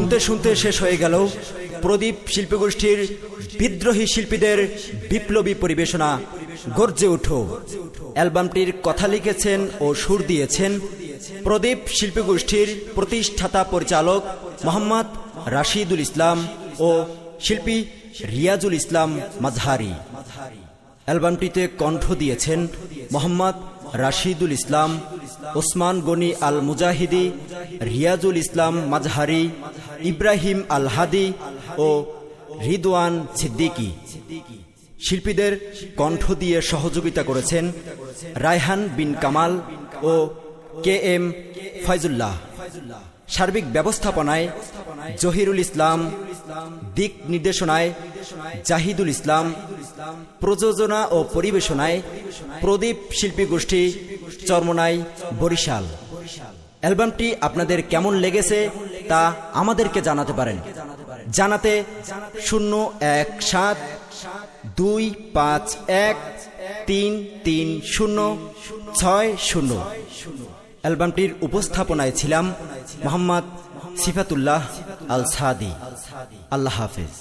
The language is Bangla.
শুনতে শুনতে শেষ হয়ে গেল প্রদীপ শিল্পগোষ্ঠীর বিদ্রোহী শিল্পীদের বিপ্লবী পরিবেশনা, গর্জে উঠো অ্যালবামটির কথা লিখেছেন ও সুর দিয়েছেন প্রদীপ শিল্পগোষ্ঠীর প্রতিষ্ঠাতা পরিচালক মোহাম্মদ রাশিদুল ইসলাম ও শিল্পী রিয়াজুল ইসলাম মাঝহারি। অ্যালবামটিতে কণ্ঠ দিয়েছেন মোহাম্মদ রাশিদুল ইসলাম, ওসমান গনি আল মুজাহিদি রিয়াজুল ইসলাম মাজহারি, ইব্রাহিম আল হাদি ও রিদওয়ান সিদ্দিকি। শিল্পীদের কণ্ঠ দিয়ে সহযোগিতা করেছেন রায়হান বিন কামাল ও কে এম ফয়জুল্লাহ। সার্বিক ব্যবস্থাপনায় জহিরুল ইসলাম, দিক নির্দেশনায় জাহিদুল ইসলাম, প্রযোজনা ও পরিবেশনায় প্রদীপ শিল্পী গোষ্ঠী, চরমনাই, বরিশাল। অ্যালবামটি আপনাদের কেমন লেগেছে তা আমাদেরকে জানাতে পারেন। জানাতে শূন্য এক সাত দুই পাঁচ এক তিন তিন শূন্য ছয় শূন্য। অ্যালবামটির উপস্থাপনায় ছিলাম মোহাম্মদ সিফাতুল্লাহ আল সাদি। আল্লাহ হাফেজ।